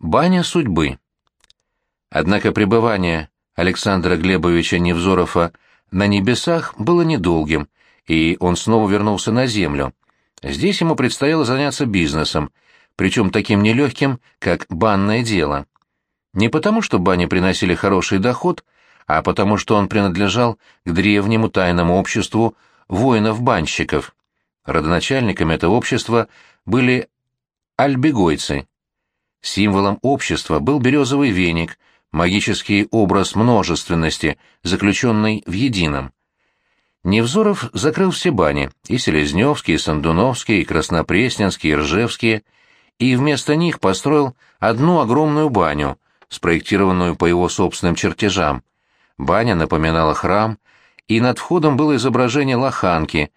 Баня судьбы. Однако пребывание Александра Глебовича Невзорова на небесах было недолгим, и он снова вернулся на землю. Здесь ему предстояло заняться бизнесом, причем таким нелегким, как банное дело. Не потому, что бани приносили хороший доход, а потому, что он принадлежал к древнему тайному обществу воинов-банщиков. Родоначальниками этого общества были альбегойцы. Символом общества был березовый веник, магический образ множественности, заключенный в едином. Невзоров закрыл все бани, и Селезневские, и Сандуновские, и Краснопресненские, и Ржевские, и вместо них построил одну огромную баню, спроектированную по его собственным чертежам. Баня напоминала храм, и над входом было изображение лоханки,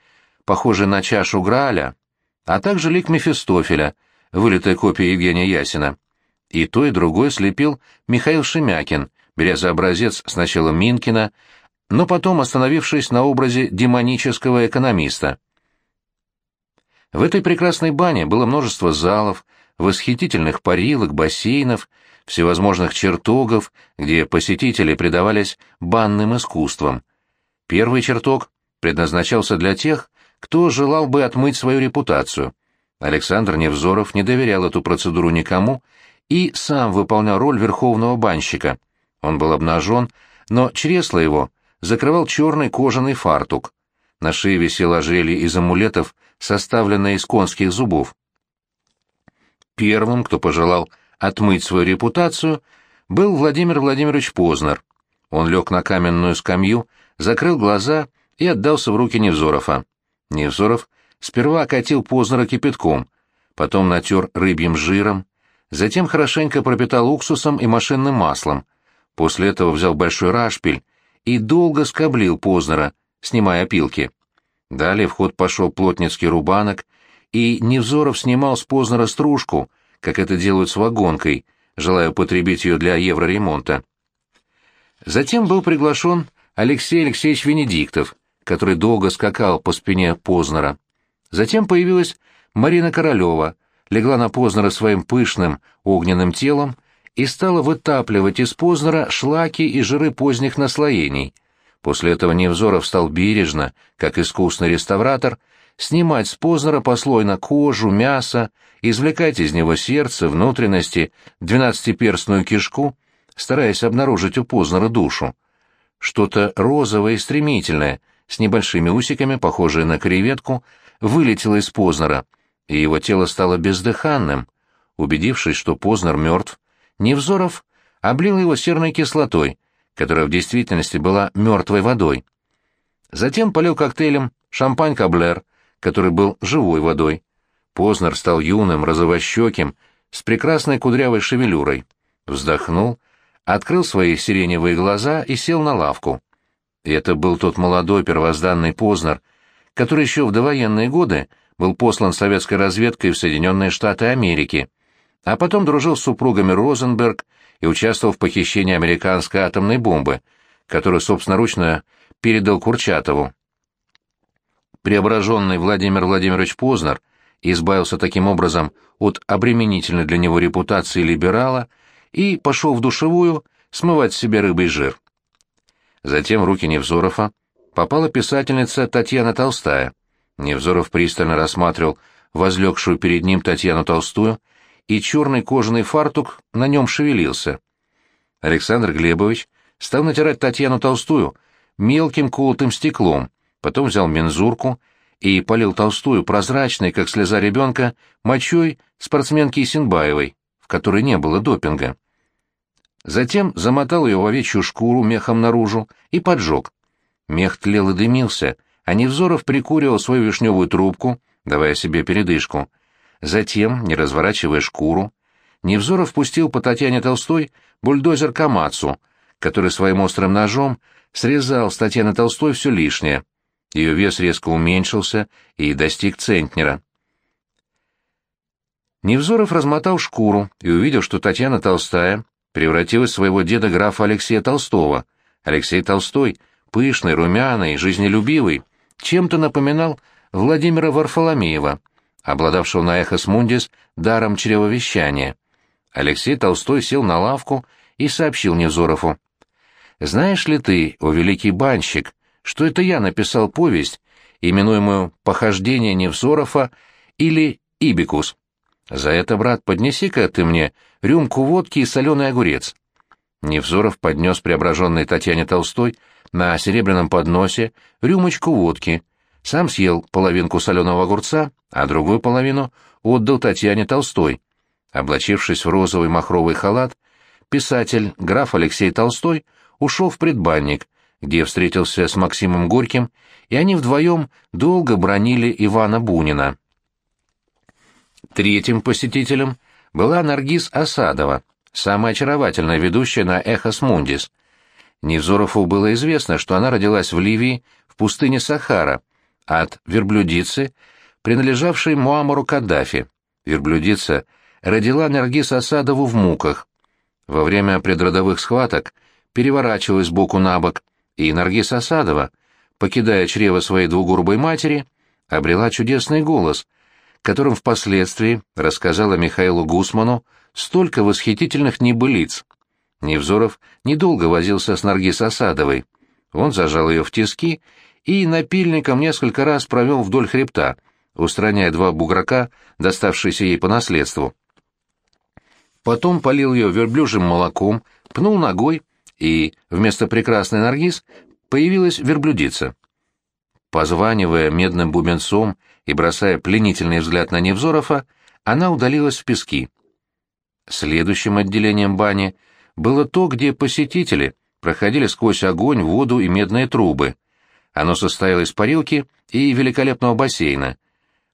похожей на чашу Грааля, а также лик Мефистофеля, вылитая копия Евгения Ясина. И то, и другое слепил Михаил Шемякин, беря за образец сначала Минкина, но потом остановившись на образе демонического экономиста. В этой прекрасной бане было множество залов, восхитительных парилок, бассейнов, всевозможных чертогов, где посетители предавались банным искусствам. Первый чертог предназначался для тех, кто желал бы отмыть свою репутацию. Александр Невзоров не доверял эту процедуру никому и сам выполнял роль верховного банщика. Он был обнажен, но чресло его закрывал черный кожаный фартук. На шее висело ожерелье из амулетов, составленное из конских зубов. Первым, кто пожелал отмыть свою репутацию, был Владимир Владимирович Познер. Он лег на каменную скамью, закрыл глаза и отдался в руки Невзорова. Невзоров сперва окатил Познера кипятком, потом натер рыбьим жиром, затем хорошенько пропитал уксусом и машинным маслом. После этого взял большой рашпиль и долго скоблил Познера, снимая опилки. Далее в ход пошел плотницкий рубанок, и Невзоров снимал с Познера стружку, как это делают с вагонкой, желая употребить ее для евроремонта. Затем был приглашен Алексей Алексеевич Венедиктов, который долго скакал по спине Познера. Затем появилась Марина Королева, легла на Познера своим пышным огненным телом и стала вытапливать из Познера шлаки и жиры поздних наслоений. После этого Невзоров стал бережно, как искусный реставратор, снимать с Познера послойно кожу, мясо, извлекать из него сердце, внутренности, двенадцатиперстную кишку, стараясь обнаружить у Познера душу. Что-то розовое и стремительное, с небольшими усиками, похожее на креветку, вылетело из Познера, и его тело стало бездыханным. Убедившись, что Познер мертв, Невзоров облил его серной кислотой, которая в действительности была мертвой водой. Затем полил коктейлем шампань-каблер, который был живой водой. Познер стал юным, розовощеким, с прекрасной кудрявой шевелюрой. Вздохнул, открыл свои сиреневые глаза и сел на лавку. Это был тот молодой первозданный Познер, который еще в довоенные годы был послан советской разведкой в Соединенные Штаты Америки, а потом дружил с супругами Розенберг и участвовал в похищении американской атомной бомбы, которую собственноручно передал Курчатову. Преображенный Владимир Владимирович Познер избавился таким образом от обременительной для него репутации либерала и пошел в душевую смывать себе рыбий жир. Затем руки Невзорова попала писательница Татьяна Толстая. Невзоров пристально рассматривал возлегшую перед ним Татьяну Толстую, и черный кожаный фартук на нем шевелился. Александр Глебович стал натирать Татьяну Толстую мелким колотым стеклом, потом взял мензурку и полил Толстую прозрачной, как слеза ребенка, мочой спортсменки Синбаевой, в которой не было допинга. Затем замотал ее в овечью шкуру мехом наружу и поджег. Мех тлел и дымился, а Невзоров прикуривал свою вишневую трубку, давая себе передышку. Затем, не разворачивая шкуру, Невзоров пустил по Татьяне Толстой бульдозер Камацу, который своим острым ножом срезал с Татьяны Толстой все лишнее. Ее вес резко уменьшился и достиг центнера. Невзоров размотал шкуру и увидел, что Татьяна Толстая превратилась в своего деда графа Алексея Толстого. Алексей Толстой, пышный, румяный, жизнелюбивый, чем-то напоминал Владимира Варфоломеева, обладавшего на эхос мундис даром чревовещания. Алексей Толстой сел на лавку и сообщил Невзорову. «Знаешь ли ты, о великий банщик, что это я написал повесть, именуемую «Похождение Невзорова» или «Ибикус»? За это, брат, поднеси-ка ты мне рюмку водки и соленый огурец». Невзоров поднес преображенной Татьяне Толстой на серебряном подносе рюмочку водки, сам съел половинку соленого огурца, а другую половину отдал Татьяне Толстой. Облачившись в розовый махровый халат, писатель граф Алексей Толстой ушел в предбанник, где встретился с Максимом Горьким, и они вдвоем долго бронили Ивана Бунина. Третьим посетителем была Наргиз Осадова, самая очаровательная ведущая на «Эхос Мундис». Невзорову было известно, что она родилась в Ливии, в пустыне Сахара, от верблюдицы, принадлежавшей Муамару Каддафи. Верблюдица родила Наргиз Осадову в муках. Во время предродовых схваток переворачивалась боку на бок, и Наргиз Осадова, покидая чрево своей двугурбой матери, обрела чудесный голос, которым впоследствии рассказала Михаилу Гусману столько восхитительных небылиц. Невзоров недолго возился с Наргиз Осадовой. Он зажал ее в тиски и напильником несколько раз провел вдоль хребта, устраняя два буграка, доставшиеся ей по наследству. Потом полил ее верблюжьим молоком, пнул ногой, и вместо прекрасной Наргиз появилась верблюдица. Позванивая медным бубенцом и бросая пленительный взгляд на Невзорова, она удалилась в пески. Следующим отделением бани было то, где посетители проходили сквозь огонь, воду и медные трубы. Оно состояло из парилки и великолепного бассейна.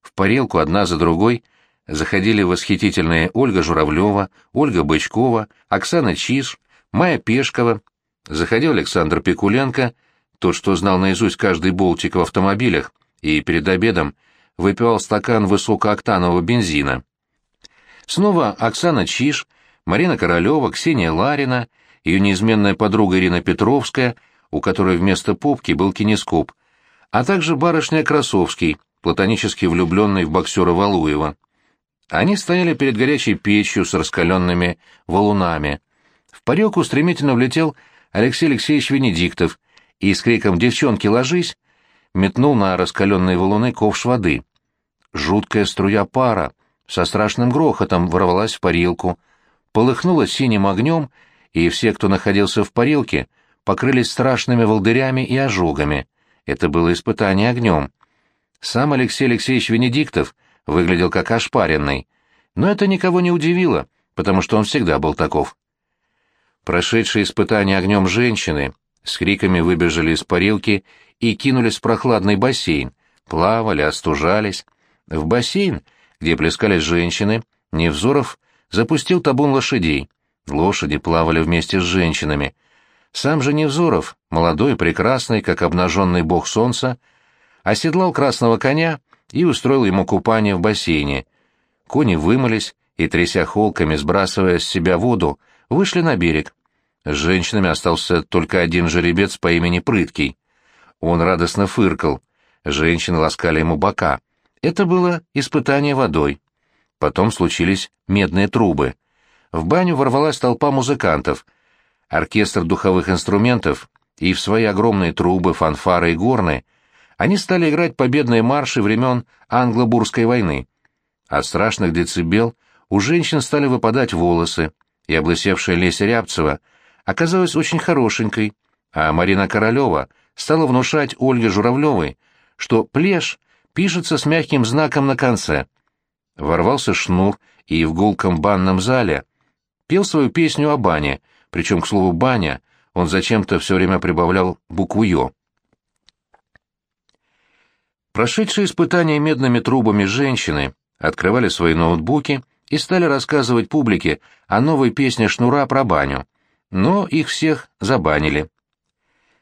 В парилку одна за другой заходили восхитительные Ольга Журавлева, Ольга Бычкова, Оксана Чиш, Майя Пешкова, заходил Александр Пикуленко, тот, что знал наизусть каждый болтик в автомобилях, и перед обедом выпивал стакан высокооктанового бензина. Снова Оксана Чиш, Марина Королева, Ксения Ларина, ее неизменная подруга Ирина Петровская — у которой вместо попки был кинескоп, а также барышня Красовский, платонически влюбленный в боксера Валуева. Они стояли перед горячей печью с раскаленными валунами. В парилку стремительно влетел Алексей Алексеевич Венедиктов и с криком «Девчонки, ложись!» метнул на раскаленные валуны ковш воды. Жуткая струя пара со страшным грохотом ворвалась в парилку, полыхнула синим огнем, и все, кто находился в парилке, покрылись страшными волдырями и ожогами. Это было испытание огнем. Сам Алексей Алексеевич Венедиктов выглядел как ошпаренный, но это никого не удивило, потому что он всегда был таков. Прошедшие испытания огнем женщины с криками выбежали из парилки и кинулись в прохладный бассейн, плавали, остужались. В бассейн, где плескались женщины, Невзоров запустил табун лошадей. Лошади плавали вместе с женщинами — сам же Невзоров, молодой прекрасный, как обнаженный бог солнца, оседлал красного коня и устроил ему купание в бассейне. Кони вымылись и, тряся холками, сбрасывая с себя воду, вышли на берег. С женщинами остался только один жеребец по имени Прыткий. Он радостно фыркал. Женщины ласкали ему бока. Это было испытание водой. Потом случились медные трубы. В баню ворвалась толпа музыкантов — оркестр духовых инструментов и в свои огромные трубы, фанфары и горны, они стали играть победные марши времен Англо-Бурской войны. От страшных децибел у женщин стали выпадать волосы, и облысевшая Леся Рябцева оказалась очень хорошенькой, а Марина Королева стала внушать Ольге Журавлевой, что плешь пишется с мягким знаком на конце. Ворвался шнур и в гулком банном зале пел свою песню о бане — причем, к слову, баня, он зачем-то все время прибавлял букву «ё». Прошедшие испытания медными трубами женщины открывали свои ноутбуки и стали рассказывать публике о новой песне Шнура про баню, но их всех забанили.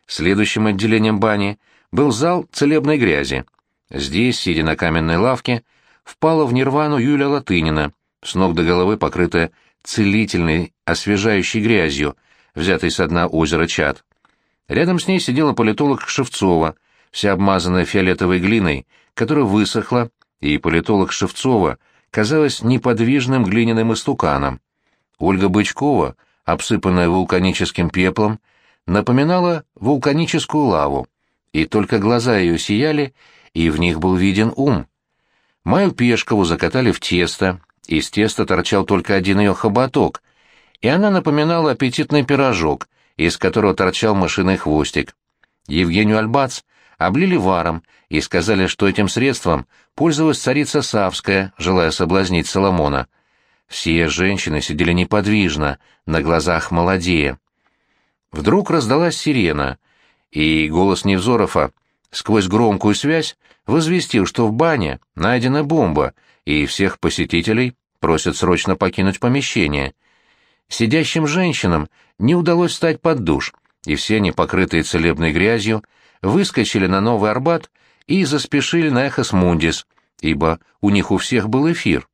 Следующим отделением бани был зал целебной грязи. Здесь, сидя на каменной лавке, впала в нирвану Юля Латынина, с ног до головы покрытая целительной, освежающей грязью, взятой со дна озера Чад. Рядом с ней сидела политолог Шевцова, вся обмазанная фиолетовой глиной, которая высохла, и политолог Шевцова казалась неподвижным глиняным истуканом. Ольга Бычкова, обсыпанная вулканическим пеплом, напоминала вулканическую лаву, и только глаза ее сияли, и в них был виден ум. Маю Пешкову закатали в тесто, из теста торчал только один ее хоботок, и она напоминала аппетитный пирожок, из которого торчал мышиный хвостик. Евгению Альбац облили варом и сказали, что этим средством пользовалась царица Савская, желая соблазнить Соломона. Все женщины сидели неподвижно, на глазах молодея. Вдруг раздалась сирена, и голос Невзорова сквозь громкую связь возвестил, что в бане найдена бомба, и всех посетителей просят срочно покинуть помещение. Сидящим женщинам не удалось встать под душ, и все они, покрытые целебной грязью, выскочили на Новый Арбат и заспешили на Эхос Мундис, ибо у них у всех был эфир.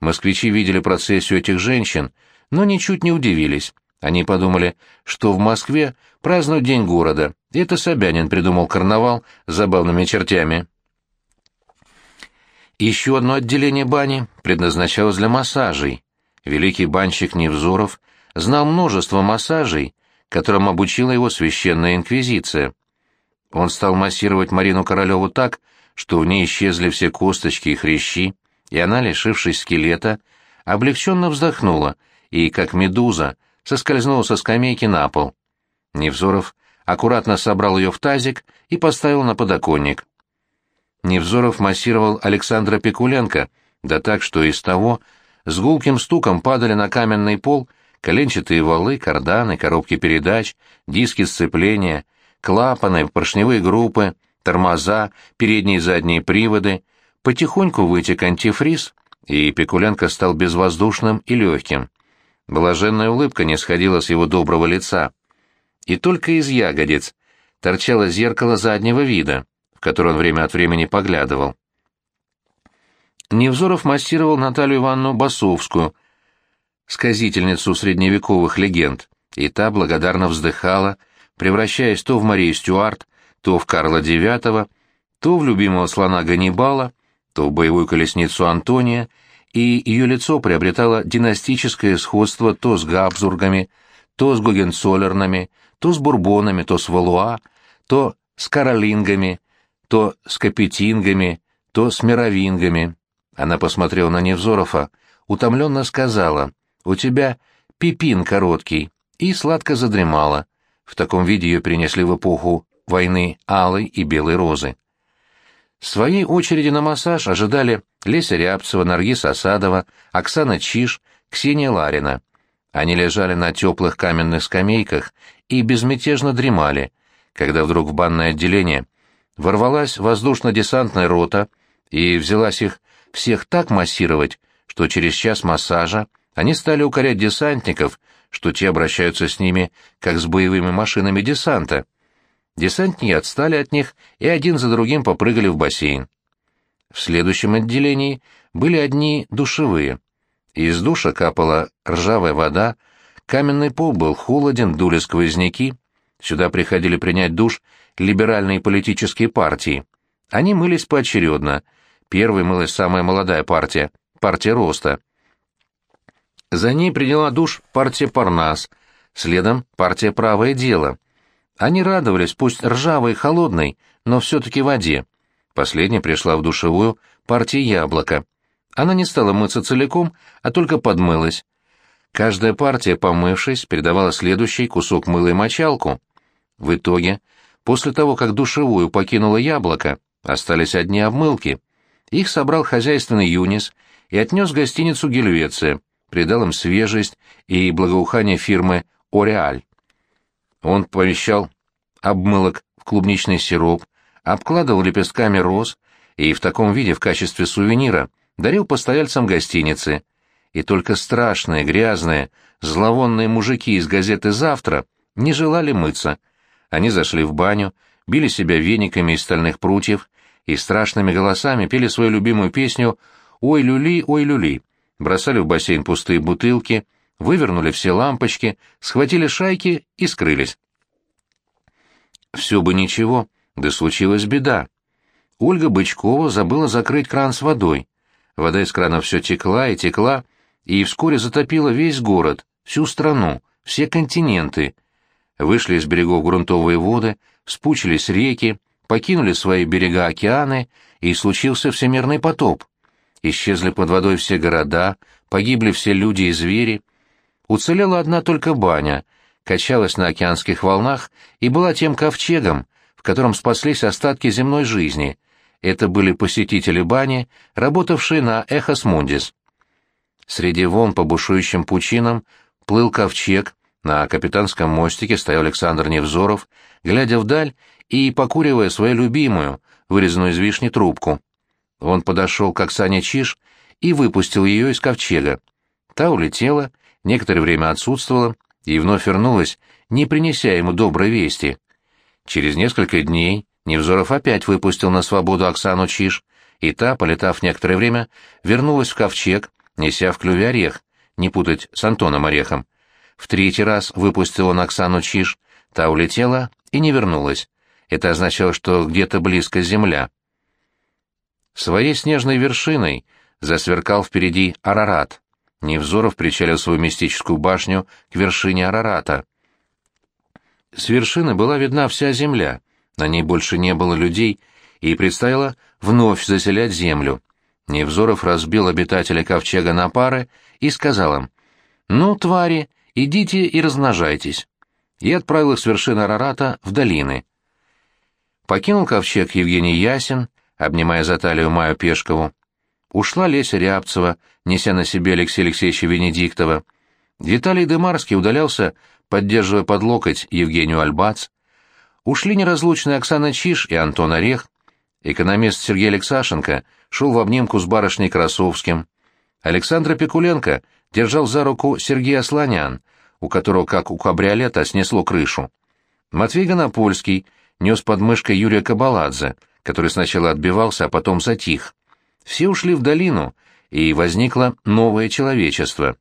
Москвичи видели процессию этих женщин, но ничуть не удивились. Они подумали, что в Москве празднуют День города, и это Собянин придумал карнавал с забавными чертями. Еще одно отделение бани предназначалось для массажей. Великий банщик Невзоров знал множество массажей, которым обучила его священная инквизиция. Он стал массировать Марину Королеву так, что в ней исчезли все косточки и хрящи, и она, лишившись скелета, облегченно вздохнула и, как медуза, соскользнула со скамейки на пол. Невзоров аккуратно собрал ее в тазик и поставил на подоконник. Невзоров массировал Александра Пикуленко, да так, что из того с гулким стуком падали на каменный пол коленчатые валы, карданы, коробки передач, диски сцепления, клапаны, поршневые группы, тормоза, передние и задние приводы. Потихоньку вытек антифриз, и Пикуленко стал безвоздушным и легким. Блаженная улыбка не сходила с его доброго лица. И только из ягодиц торчало зеркало заднего вида, в которое он время от времени поглядывал. Невзоров массировал Наталью Ивановну Басовскую, сказительницу средневековых легенд, и та благодарно вздыхала, превращаясь то в Марию Стюарт, то в Карла IX, то в любимого слона Ганнибала, то в боевую колесницу Антония, и ее лицо приобретало династическое сходство то с Габсбургами, то с Гогенцоллернами, то с Бурбонами, то с Валуа, то с Каролингами, то с Капетингами, то с Мировингами. Она посмотрела на Невзорова, утомленно сказала, «У тебя пипин короткий», и сладко задремала. В таком виде ее перенесли в эпоху войны алой и белой розы. Своей очереди на массаж ожидали Леся Рябцева, Наргиз Осадова, Оксана Чиш, Ксения Ларина. Они лежали на теплых каменных скамейках и безмятежно дремали, когда вдруг в банное отделение ворвалась воздушно-десантная рота и взялась их всех так массировать, что через час массажа они стали укорять десантников, что те обращаются с ними, как с боевыми машинами десанта. Десантники отстали от них и один за другим попрыгали в бассейн. В следующем отделении были одни душевые. Из душа капала ржавая вода, каменный пол был холоден, дули сквозняки. Сюда приходили принять душ либеральные политические партии. Они мылись поочередно — Первой мылась самая молодая партия, партия Роста. За ней приняла душ партия Парнас, следом партия Правое дело. Они радовались, пусть ржавой и холодной, но все-таки воде. Последняя пришла в душевую партия Яблоко. Она не стала мыться целиком, а только подмылась. Каждая партия, помывшись, передавала следующий кусок мыла и мочалку. В итоге, после того, как душевую покинуло яблоко, остались одни обмылки — их собрал хозяйственный Юнис и отнес в гостиницу Гельвеция, придал им свежесть и благоухание фирмы «Ореаль». Он помещал обмылок в клубничный сироп, обкладывал лепестками роз и в таком виде в качестве сувенира дарил постояльцам гостиницы. И только страшные, грязные, зловонные мужики из газеты «Завтра» не желали мыться. Они зашли в баню, били себя вениками из стальных прутьев и страшными голосами пели свою любимую песню «Ой, люли, ой, люли», бросали в бассейн пустые бутылки, вывернули все лампочки, схватили шайки и скрылись. Все бы ничего, да случилась беда. Ольга Бычкова забыла закрыть кран с водой. Вода из крана все текла и текла, и вскоре затопила весь город, всю страну, все континенты. Вышли из берегов грунтовые воды, вспучились реки, покинули свои берега океаны, и случился всемирный потоп. Исчезли под водой все города, погибли все люди и звери. Уцелела одна только баня, качалась на океанских волнах и была тем ковчегом, в котором спаслись остатки земной жизни. Это были посетители бани, работавшие на «Эхос Мундис». Среди волн по бушующим пучинам плыл ковчег, на капитанском мостике стоял Александр Невзоров, глядя вдаль и покуривая свою любимую, вырезанную из вишни трубку. Он подошел к Оксане Чиш и выпустил ее из ковчега. Та улетела, некоторое время отсутствовала и вновь вернулась, не принеся ему доброй вести. Через несколько дней Невзоров опять выпустил на свободу Оксану Чиш, и та, полетав некоторое время, вернулась в ковчег, неся в клюве орех, не путать с Антоном Орехом. В третий раз выпустил он Оксану Чиш, та улетела и не вернулась. Это означало, что где-то близко земля. Своей снежной вершиной засверкал впереди Арарат. Невзоров причалил свою мистическую башню к вершине Арарата. С вершины была видна вся земля, на ней больше не было людей, и предстояло вновь заселять землю. Невзоров разбил обитателей ковчега на пары и сказал им, «Ну, твари, идите и размножайтесь», и отправил их с вершины Арарата в долины. Покинул ковчег Евгений Ясин, обнимая за талию Маю Пешкову. Ушла Леся Рябцева, неся на себе Алексея Алексеевича Венедиктова. Виталий Дымарский удалялся, поддерживая под локоть Евгению Альбац. Ушли неразлучные Оксана Чиш и Антон Орех. Экономист Сергей Алексашенко шел в обнимку с барышней Красовским. Александр Пикуленко держал за руку Сергея Слонян, у которого, как у кабриолета, снесло крышу. Матвей Гонопольский нес под мышкой Юрия Кабаладзе, который сначала отбивался, а потом затих. Все ушли в долину, и возникло новое человечество.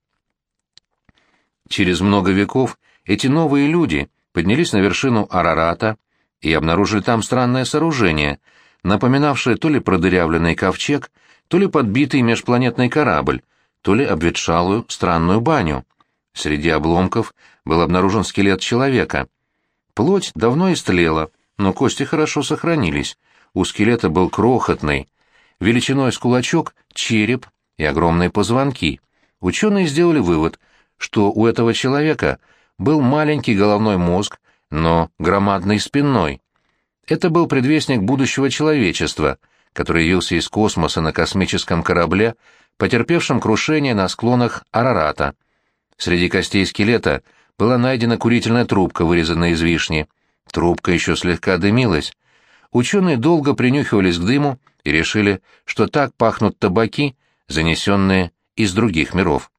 Через много веков эти новые люди поднялись на вершину Арарата и обнаружили там странное сооружение, напоминавшее то ли продырявленный ковчег, то ли подбитый межпланетный корабль, то ли обветшалую странную баню. Среди обломков был обнаружен скелет человека. Плоть давно истлела, но кости хорошо сохранились. У скелета был крохотный, величиной с кулачок, череп и огромные позвонки. Ученые сделали вывод, что у этого человека был маленький головной мозг, но громадный спинной. Это был предвестник будущего человечества, который явился из космоса на космическом корабле, потерпевшем крушение на склонах Арарата. Среди костей скелета была найдена курительная трубка, вырезанная из вишни. Трубка еще слегка дымилась. Ученые долго принюхивались к дыму и решили, что так пахнут табаки, занесенные из других миров.